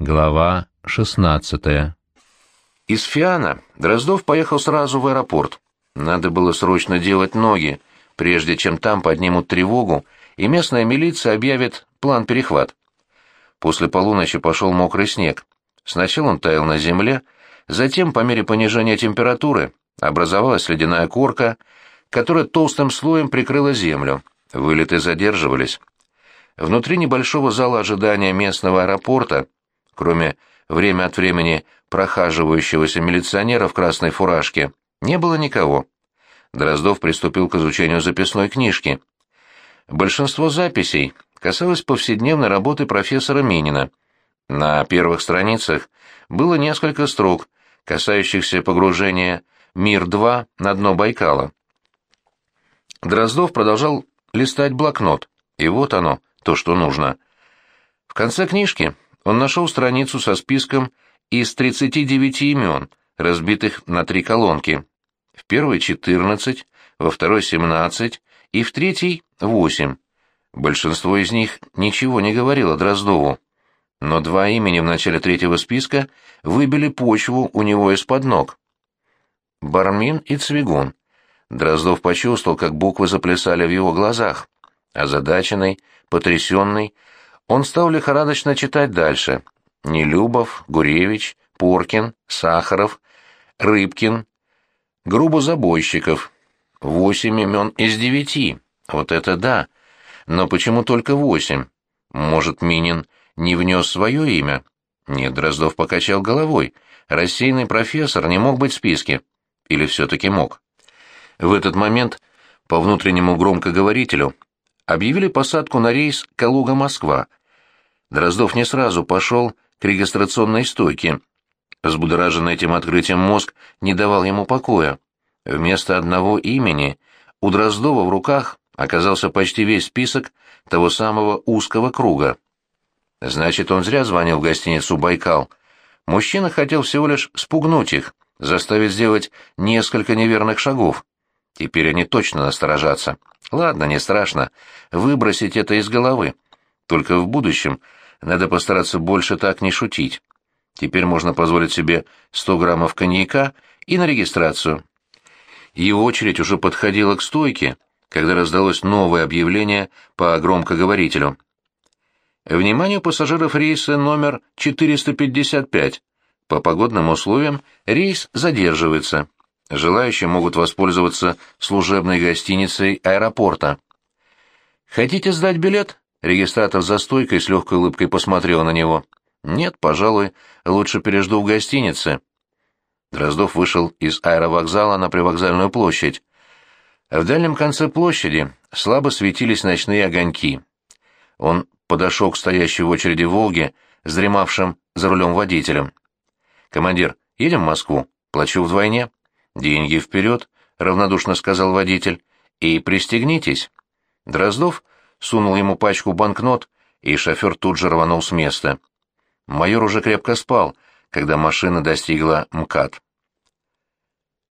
Глава 16 Из Фиана Дроздов поехал сразу в аэропорт. Надо было срочно делать ноги, прежде чем там поднимут тревогу, и местная милиция объявит план перехват. После полуночи пошел мокрый снег. Сначала он таял на земле, затем, по мере понижения температуры, образовалась ледяная корка, которая толстым слоем прикрыла землю. Вылеты задерживались. Внутри небольшого зала ожидания местного аэропорта, кроме время от времени прохаживающегося милиционера в красной фуражке, не было никого. Дроздов приступил к изучению записной книжки. Большинство записей касалось повседневной работы профессора Минина. На первых страницах было несколько строк, касающихся погружения «Мир-2» на дно Байкала. Дроздов продолжал листать блокнот, и вот оно, то, что нужно. В конце книжки он нашел страницу со списком из 39 имен, разбитых на три колонки. В первой 14, во второй 17 и в третьей 8. Большинство из них ничего не говорило Дроздову. Но два имени в начале третьего списка выбили почву у него из-под ног. Бармин и Цвигун. Дроздов почувствовал, как буквы заплясали в его глазах. Озадаченный, потрясенный, он стал лихорадочно читать дальше. Нелюбов, Гуревич, Поркин, Сахаров, Рыбкин, Грубозабойщиков. Восемь имен из девяти. Вот это да! Но почему только восемь? Может, Минин не внес свое имя? Нет, Дроздов покачал головой. Рассеянный профессор не мог быть в списке. Или все-таки мог? В этот момент по внутреннему громкоговорителю объявили посадку на рейс Калуга-Москва. Дроздов не сразу пошел к регистрационной стойке. Взбудораженный этим открытием мозг не давал ему покоя. Вместо одного имени у Дроздова в руках оказался почти весь список того самого узкого круга. Значит, он зря звонил в гостиницу «Байкал». Мужчина хотел всего лишь спугнуть их, заставить сделать несколько неверных шагов. Теперь они точно насторожатся. Ладно, не страшно. Выбросить это из головы. Только в будущем надо постараться больше так не шутить. Теперь можно позволить себе 100 граммов коньяка и на регистрацию. Его очередь уже подходила к стойке, когда раздалось новое объявление по громкоговорителю. Вниманию пассажиров рейса номер 455. По погодным условиям рейс задерживается. Желающие могут воспользоваться служебной гостиницей аэропорта. «Хотите сдать билет?» Регистратор за стойкой с легкой улыбкой посмотрел на него. «Нет, пожалуй, лучше пережду в гостинице». Дроздов вышел из аэровокзала на привокзальную площадь. В дальнем конце площади слабо светились ночные огоньки. Он подошел к стоящей в очереди «Волге», с дремавшим за рулем водителем. «Командир, едем в Москву? Плачу вдвойне». «Деньги вперед», — равнодушно сказал водитель, — «и пристегнитесь». Дроздов сунул ему пачку банкнот, и шофер тут же рванул с места. Майор уже крепко спал, когда машина достигла МКАД.